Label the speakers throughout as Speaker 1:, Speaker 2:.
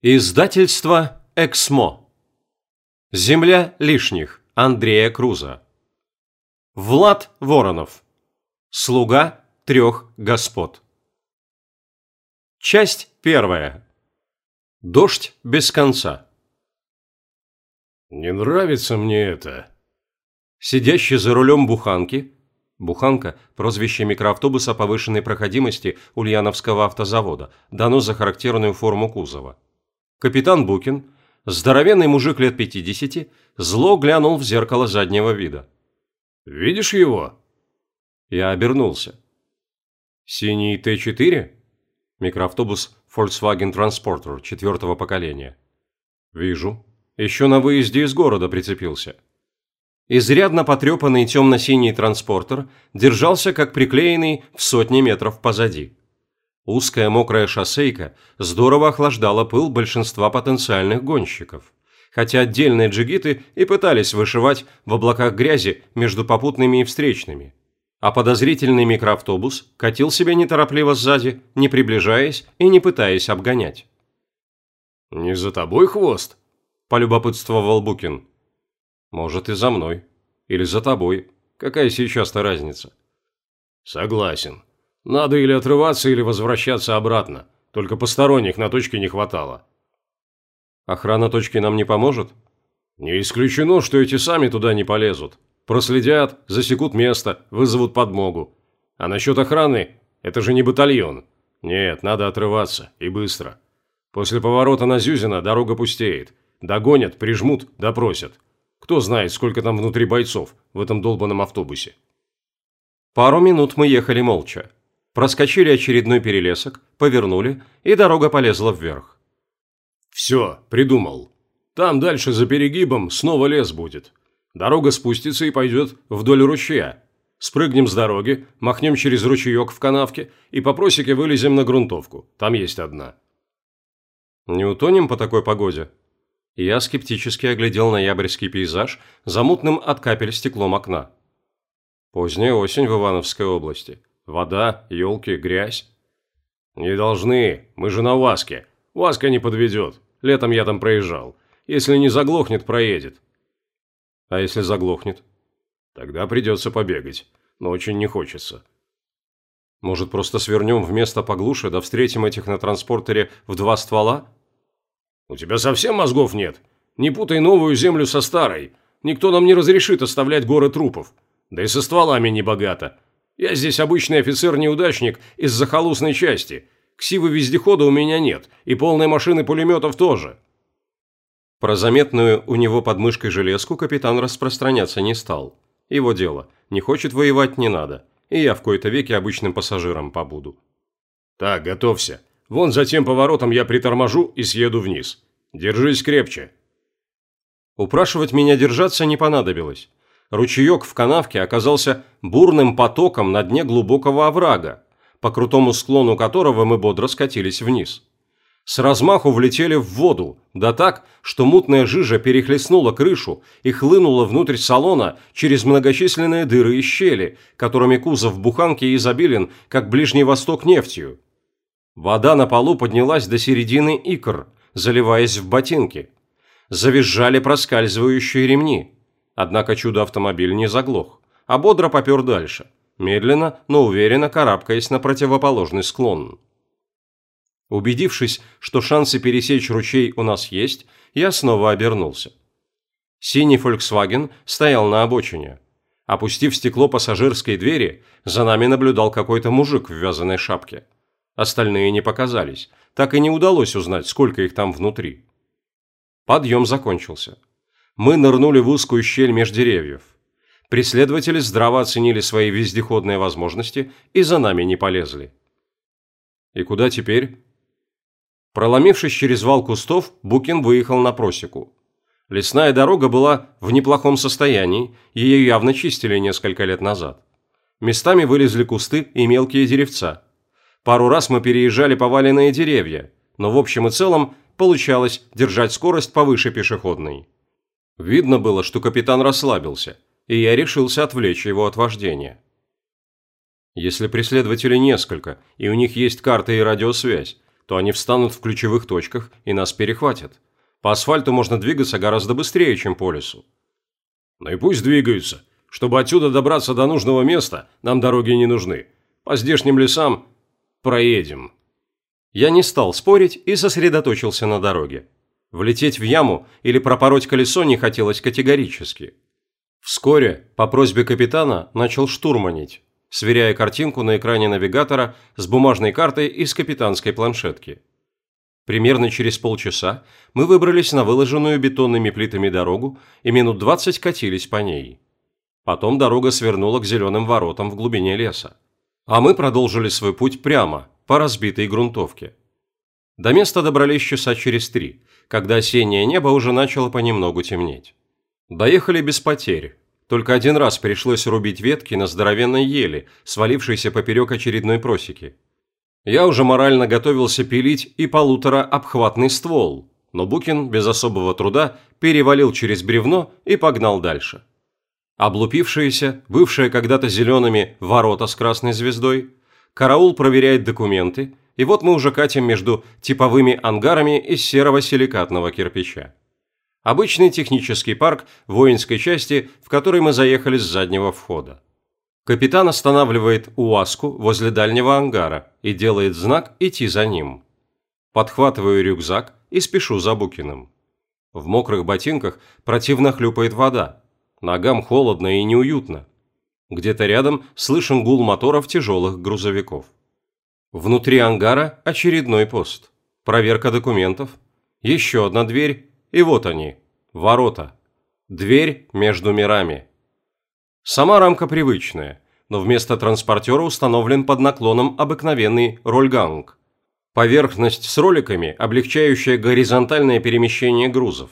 Speaker 1: Издательство «Эксмо». Земля лишних. Андрея Круза. Влад Воронов. Слуга трех господ. Часть первая. Дождь без конца.
Speaker 2: Не нравится мне это.
Speaker 1: Сидящий за рулем буханки, буханка – прозвище микроавтобуса повышенной проходимости Ульяновского автозавода, дано за характерную форму кузова. Капитан Букин, здоровенный мужик лет 50, зло глянул в зеркало заднего вида.
Speaker 2: «Видишь его?»
Speaker 1: Я обернулся. «Синий Т-4?» Микроавтобус Volkswagen Transporter четвертого поколения. «Вижу. Еще на выезде из города прицепился». Изрядно потрепанный темно-синий транспортер держался как приклеенный в сотни метров позади. Узкая мокрая шоссейка здорово охлаждала пыл большинства потенциальных гонщиков, хотя отдельные джигиты и пытались вышивать в облаках грязи между попутными и встречными. А подозрительный микроавтобус катил себя неторопливо сзади, не приближаясь и не пытаясь обгонять.
Speaker 2: «Не за тобой хвост?»
Speaker 1: – полюбопытствовал Букин. «Может, и за мной. Или за тобой. Какая сейчас-то разница?»
Speaker 2: «Согласен. Надо или отрываться, или возвращаться обратно. Только посторонних на точке не хватало.
Speaker 1: Охрана точки нам не поможет?
Speaker 2: Не исключено, что эти сами туда не полезут. Проследят, засекут место, вызовут подмогу. А насчет охраны, это же не батальон. Нет, надо отрываться, и быстро. После поворота на Зюзина дорога пустеет. Догонят, прижмут, допросят. Кто знает, сколько там внутри бойцов в этом долбанном автобусе.
Speaker 1: Пару минут мы ехали молча проскочили очередной перелесок, повернули, и дорога полезла вверх.
Speaker 2: «Все, придумал. Там дальше за перегибом снова лес будет. Дорога спустится и пойдет вдоль ручья. Спрыгнем с дороги, махнем через ручеек в канавке и по просеке вылезем на грунтовку. Там есть одна».
Speaker 1: «Не утонем по такой погоде?» Я скептически оглядел ноябрьский пейзаж за мутным от капель стеклом окна. Поздняя осень в Ивановской области. Вода, елки, грязь.
Speaker 2: Не должны, мы же на Васке. Васка не подведет. Летом я там проезжал. Если не заглохнет, проедет.
Speaker 1: А если заглохнет?
Speaker 2: Тогда придется побегать. Но очень не хочется.
Speaker 1: Может, просто свернем в место поглуше, да встретим этих на транспортере в два ствола?
Speaker 2: У тебя совсем мозгов нет? Не путай новую землю со старой. Никто нам не разрешит оставлять горы трупов. Да и со стволами не богато. Я здесь обычный офицер-неудачник из захолустной части. Ксивы вездехода у меня нет, и полной машины пулеметов тоже».
Speaker 1: Про заметную у него под мышкой железку капитан распространяться не стал. Его дело. Не хочет воевать – не надо. И я в кои-то веке обычным пассажиром побуду.
Speaker 2: «Так, готовься. Вон за тем поворотом я приторможу и съеду вниз. Держись крепче».
Speaker 1: Упрашивать меня держаться не понадобилось ручеек в канавке оказался бурным потоком на дне глубокого оврага, по крутому склону которого мы бодро скатились вниз. С размаху влетели в воду, да так, что мутная жижа перехлестнула крышу и хлынула внутрь салона через многочисленные дыры и щели, которыми кузов буханки изобилен, как Ближний Восток нефтью. Вода на полу поднялась до середины икр, заливаясь в ботинки. Завизжали проскальзывающие ремни. Однако чудо-автомобиль не заглох, а бодро попер дальше, медленно, но уверенно карабкаясь на противоположный склон. Убедившись, что шансы пересечь ручей у нас есть, я снова обернулся. Синий Volkswagen стоял на обочине. Опустив стекло пассажирской двери, за нами наблюдал какой-то мужик в вязаной шапке. Остальные не показались, так и не удалось узнать, сколько их там внутри. Подъем закончился мы нырнули в узкую щель меж деревьев. Преследователи здраво оценили свои вездеходные возможности и за нами не полезли. И куда теперь? Проломившись через вал кустов, Букин выехал на просеку. Лесная дорога была в неплохом состоянии, ее явно чистили несколько лет назад. Местами вылезли кусты и мелкие деревца. Пару раз мы переезжали поваленные деревья, но в общем и целом получалось держать скорость повыше пешеходной. Видно было, что капитан расслабился, и я решился отвлечь его от вождения. Если преследователей несколько, и у них есть карта и радиосвязь, то они встанут в ключевых точках и нас перехватят. По асфальту можно двигаться гораздо быстрее, чем по лесу.
Speaker 2: Ну и пусть двигаются. Чтобы отсюда добраться до нужного места, нам дороги не нужны. По здешним лесам проедем.
Speaker 1: Я не стал спорить и сосредоточился на дороге. Влететь в яму или пропороть колесо не хотелось категорически. Вскоре, по просьбе капитана, начал штурманить, сверяя картинку на экране навигатора с бумажной картой из капитанской планшетки. Примерно через полчаса мы выбрались на выложенную бетонными плитами дорогу и минут двадцать катились по ней. Потом дорога свернула к зеленым воротам в глубине леса. А мы продолжили свой путь прямо, по разбитой грунтовке. До места добрались часа через три, когда осеннее небо уже начало понемногу темнеть. Доехали без потерь. Только один раз пришлось рубить ветки на здоровенной еле, свалившейся поперек очередной просеки. Я уже морально готовился пилить и полутора обхватный ствол, но Букин без особого труда перевалил через бревно и погнал дальше. Облупившиеся, бывшие когда-то зелеными ворота с красной звездой, караул проверяет документы, и вот мы уже катим между типовыми ангарами из серого силикатного кирпича. Обычный технический парк воинской части, в который мы заехали с заднего входа. Капитан останавливает УАЗку возле дальнего ангара и делает знак идти за ним. Подхватываю рюкзак и спешу за Букиным. В мокрых ботинках противно хлюпает вода. Ногам холодно и неуютно. Где-то рядом слышен гул моторов тяжелых грузовиков. Внутри ангара очередной пост. Проверка документов. Еще одна дверь. И вот они. Ворота. Дверь между мирами. Сама рамка привычная, но вместо транспортера установлен под наклоном обыкновенный рольганг. Поверхность с роликами, облегчающая горизонтальное перемещение грузов.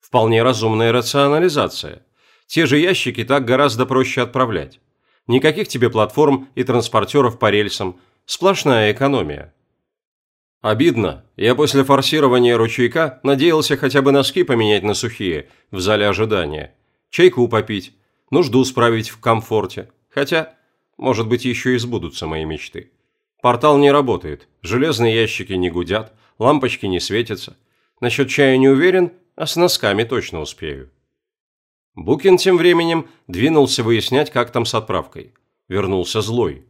Speaker 1: Вполне разумная рационализация. Те же ящики так гораздо проще отправлять. Никаких тебе платформ и транспортеров по рельсам. Сплошная экономия. Обидно. Я после форсирования ручейка надеялся хотя бы носки поменять на сухие в зале ожидания. Чайку попить нужду справить в комфорте. Хотя, может быть, еще и сбудутся мои мечты. Портал не работает, железные ящики не гудят, лампочки не светятся. Насчет чая не уверен, а с носками точно успею. Букин тем временем двинулся выяснять, как там с отправкой. Вернулся злой.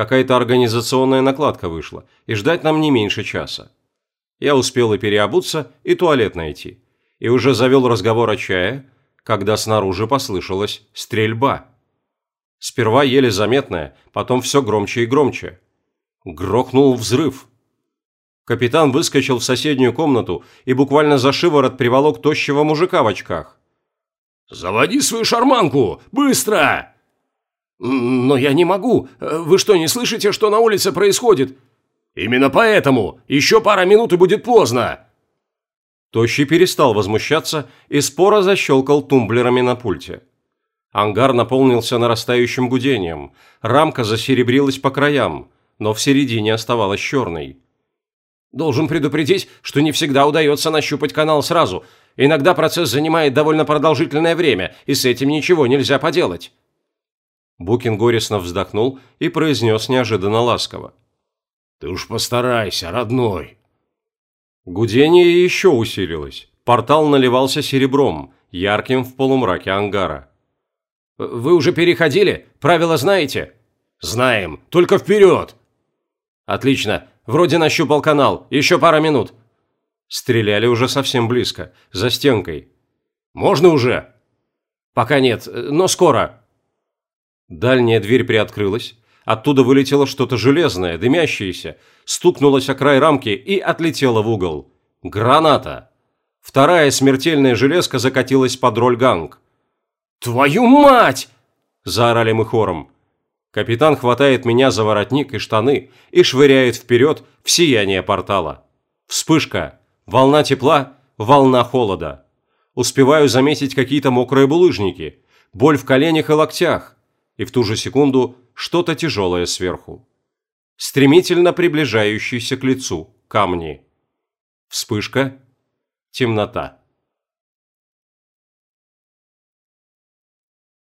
Speaker 1: Какая-то организационная накладка вышла, и ждать нам не меньше часа. Я успел и переобуться, и туалет найти. И уже завел разговор о чае, когда снаружи послышалась стрельба. Сперва еле заметная, потом все громче и громче. Грохнул взрыв. Капитан выскочил в соседнюю комнату и буквально за шиворот приволок тощего мужика в очках.
Speaker 2: «Заводи свою шарманку! Быстро!»
Speaker 3: «Но я не могу! Вы что, не слышите, что на улице происходит?»
Speaker 2: «Именно поэтому! Еще пара минут и будет поздно!»
Speaker 1: Тощий перестал возмущаться и споро защелкал тумблерами на пульте. Ангар наполнился нарастающим гудением, рамка засеребрилась по краям, но в середине оставалась черной.
Speaker 3: «Должен предупредить, что не всегда удается нащупать канал сразу. Иногда процесс занимает довольно продолжительное время, и с этим ничего нельзя поделать».
Speaker 1: Букин горестно вздохнул и произнес неожиданно ласково.
Speaker 2: «Ты уж постарайся, родной.
Speaker 1: Гудение еще усилилось. Портал наливался серебром, ярким в полумраке ангара.
Speaker 3: «Вы уже переходили? Правила знаете?»
Speaker 2: «Знаем. Только вперед!»
Speaker 3: «Отлично. Вроде нащупал канал. Еще пара минут».
Speaker 1: Стреляли уже совсем близко, за стенкой.
Speaker 2: «Можно уже?»
Speaker 3: «Пока нет, но скоро».
Speaker 1: Дальняя дверь приоткрылась. Оттуда вылетело что-то железное, дымящееся, стукнулась о край рамки и отлетела в угол. Граната! Вторая смертельная железка закатилась под роль ганг.
Speaker 3: «Твою мать!»
Speaker 1: – заорали мы хором. Капитан хватает меня за воротник и штаны и швыряет вперед в сияние портала. Вспышка, волна тепла, волна холода. Успеваю заметить какие-то мокрые булыжники, боль в коленях и локтях, и в ту же секунду что-то тяжелое сверху стремительно приближающиеся к лицу камни. Вспышка, темнота.